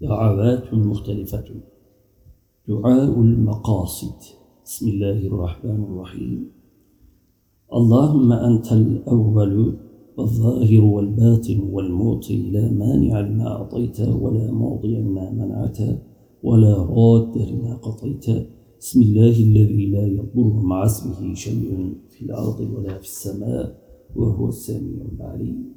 دعوات مختلفة. دعاء المقاصد. بسم الله الرحمن الرحيم. اللهم أنت الأول والظاهر والباطن والموطي لا مانع لما أعطيت ولا معطي لما منعت ولا راد لما قضيت. بسم الله الذي لا يضر مع اسمه شيء في الأرض ولا في السماء وهو السميع العليم.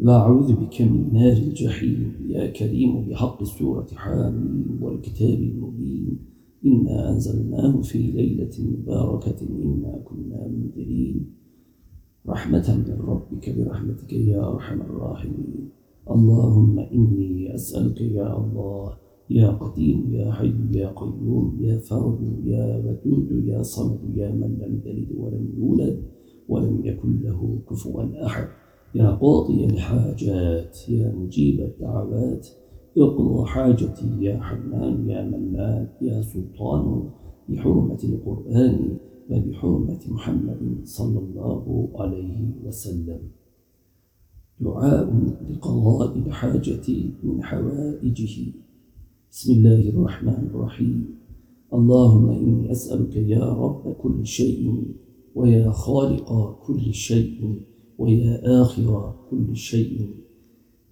وأعوذ بك من نار الجحيم. يا كريم بحق سورة حاميم والكتاب المبين. إنا أنزلناه في ليلة مباركة إنا كنا منذرين. رحمة من ربك برحمتك يا أرحم الراحمين. اللهم إني أسألك يا الله يا قديم يا حي يا قيوم يا فرد يا ودود يا صمد يا من لم يلد ولم يولد ولم يكن له كفوا أحد يا قاضي الحاجات يا مجيب الدعوات اقضى حاجتي يا حنان يا منان يا سلطان بحرمة القرآن وبحرمة محمد صلى الله عليه وسلم. دعاء لقضاء الحاجة من حوائجه. بسم الله الرحمن الرحيم. اللهم إني أسألك يا رب كل شيء ويا خالق كل شيء ويا آخر كل شيء.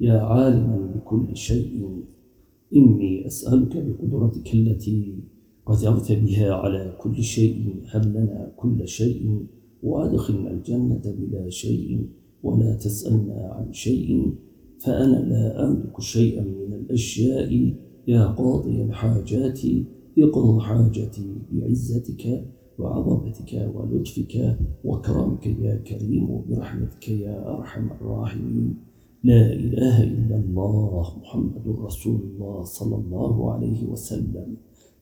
يا عالما بكل شيء إني أسألك بقدرتك التي قدرت بها على كل شيء. هب كل شيء؟ وأدخلنا الجنة بلا شيء ولا تسألنا عن شيء. فأنا لا أملك شيئا من الأشياء. يا قاضي الحاجات اقض حاجتي بعزتك. وعظمتك ولطفك وكرمك يا كريم برحمتك يا أرحم الراحمين. لا إله إلا الله محمد رسول الله صلى الله عليه وسلم.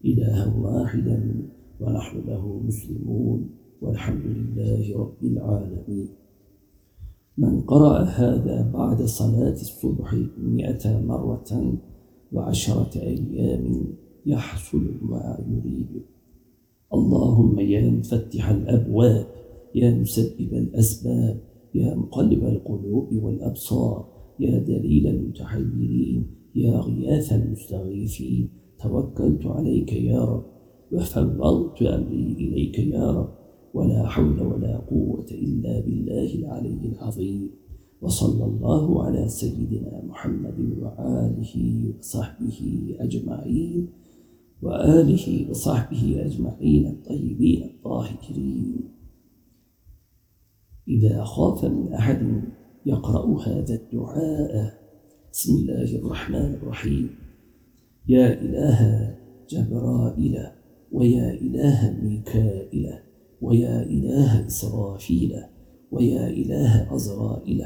إلها واحدا ونحن له مسلمون والحمد لله رب العالمين. من قرأ هذا بعد صلاة الصبح مئة مرة وعشرة أيام يحصل ما يريد. اللهم يا مفتح الأبواب يا مسبب الأسباب يا مقلب القلوب والأبصار يا دليل المتحيرين يا غياث المستغيثين. توكلت عليك يا رب وفوضت أمري إليك يا رب. ولا حول ولا قوة إلا بالله العلي العظيم. وصلى الله على سيدنا محمد وآله وصحبه أجمعين. وآله وصحبه أجمعين الطيبين الطاهرين. إذا خاف من أحد يقرأ هذا الدعاء بسم الله الرحمن الرحيم. يا إله جبرائيل ويا إله ميكائيل ويا إله إسرافيل ويا إله أزرائيل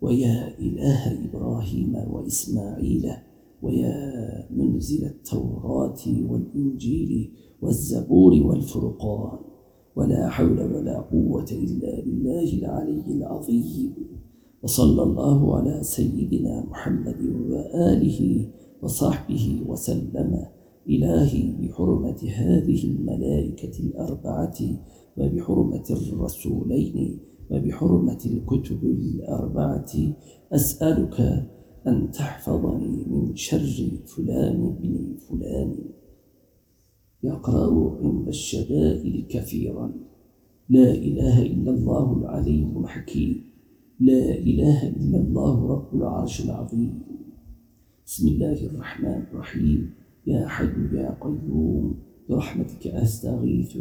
ويا إله إبراهيم وإسماعيل ويا منزل التوراة والإنجيل والزبور والفرقان. ولا حول ولا قوة إلا بالله العلي العظيم. وصلى الله على سيدنا محمد وآله وصحبه وسلم. إلهي بحرمة هذه الملائكة الأربعة وبحرمة الرسولين وبحرمة الكتب الأربعة أسألك أن تحفظني من شر فلان بن فلان. يقرأ عند الشدائد كثيرا. لا إله إلا الله العليم الحكيم. لا إله إلا الله رب العرش العظيم. بسم الله الرحمن الرحيم. يا حي يا قيوم برحمتك أستغيث.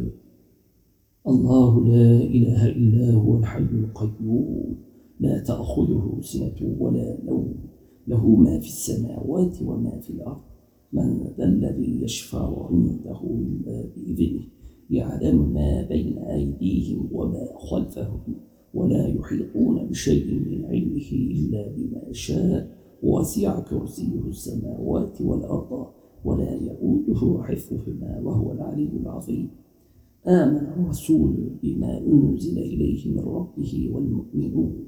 الله لا إله إلا هو الحي القيوم. لا تأخذه سنة ولا نوم. له ما في السماوات وما في الأرض. من ذا الذي يشفع عنده إلا بإذنه يعلم ما بين أيديهم وما خلفهم ولا يحيطون بشيء من علمه إلا بما شاء وسع كرسيه السماوات والأرض ولا يؤوده حفظهما وهو العلي العظيم. آمن الرسول بما أنزل إليه من ربه والمؤمنون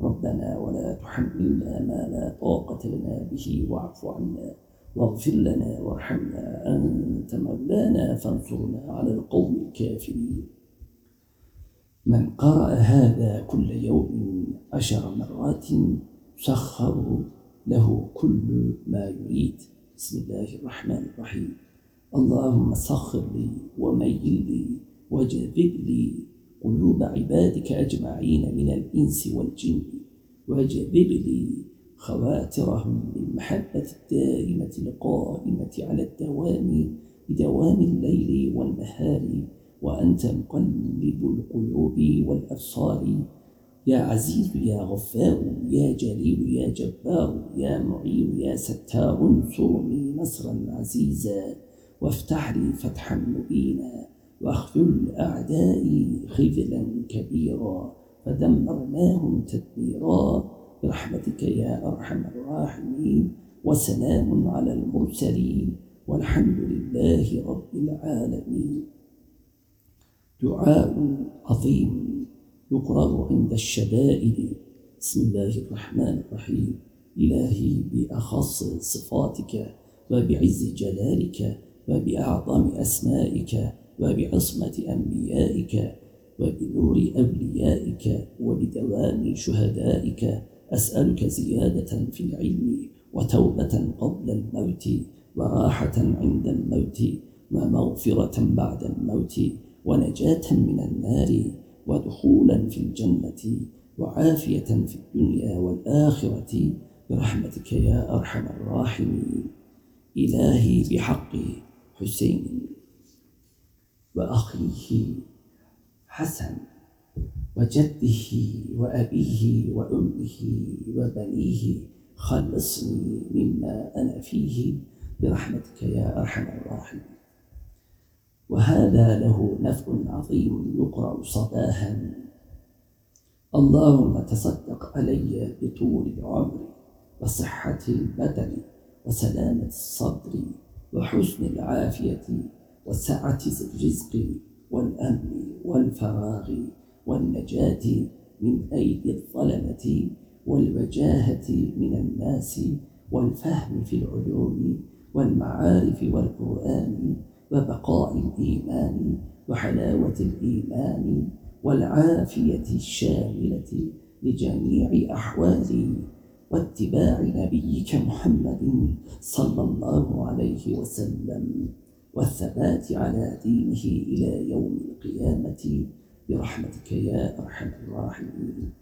ربنا ولا تحملنا ما لا طاقة لنا به واعف عنا واغفر لنا وارحمنا. أنت مولانا فانصرنا على القوم الكافرين. من قرأ هذا كل يوم عشر مرات سخر له كل ما يريد. بسم الله الرحمن الرحيم. اللهم سخر لي وميل لي وجذب لي قلوب عبادك أجمعين من الإنس والجن وجذب لي خواترهم بالمحبة الدائمة القائمة على الدوام بدوام الليل والنهار وأنت مقلب القلوب والأبصار. يا عزيز يا غفار يا جليل يا جبار يا معين يا ستار انصرني نصرا عزيزا وافتح لي فتحا مبينا واخذل أعدائي خذلا كبيرا فدمرناهم تدميرا. برحمتك يا أرحم الراحمين وسلام على المرسلين. والحمد لله رب العالمين. دعاء عظيم يقرأ عند الشدائد. بسم الله الرحمن الرحيم. إلهي بأخص صفاتك وبعز جلالك وبأعظم أسمائك وبعصمة أنبيائك وبنور أوليائك وبدوام شهدائك أسألك زيادة في العلم وتوبة قبل الموت وراحة عند الموت ومغفرة بعد الموت ونجاة من النار ودخولا في الجنة وعافية في الدنيا والآخرة برحمتك يا أرحم الراحمين. إلهي بحق حسين. وأخيه حسن وجده وأبيه وأمه وبنيه خلصني مما أنا فيه برحمتك يا أرحم الراحمين. وهذا له نفع عظيم يقرأ صباحا. اللهم تصدق علي بطول العمر وصحة البدن وسلامة الصدر وحسن العافية. وسعة الرزق والأمن والفراغ والنجاة من أيدي الظلمة والوجاهة من الناس والفهم في العلوم والمعارف والقرآن وبقاء الإيمان وحلاوة الإيمان والعافية الشاملة لجميع أحوالي واتباع نبيك محمد صلى الله عليه وسلم. والثبات على دينه إلى يوم القيامة. برحمتك يا أرحم الراحمين.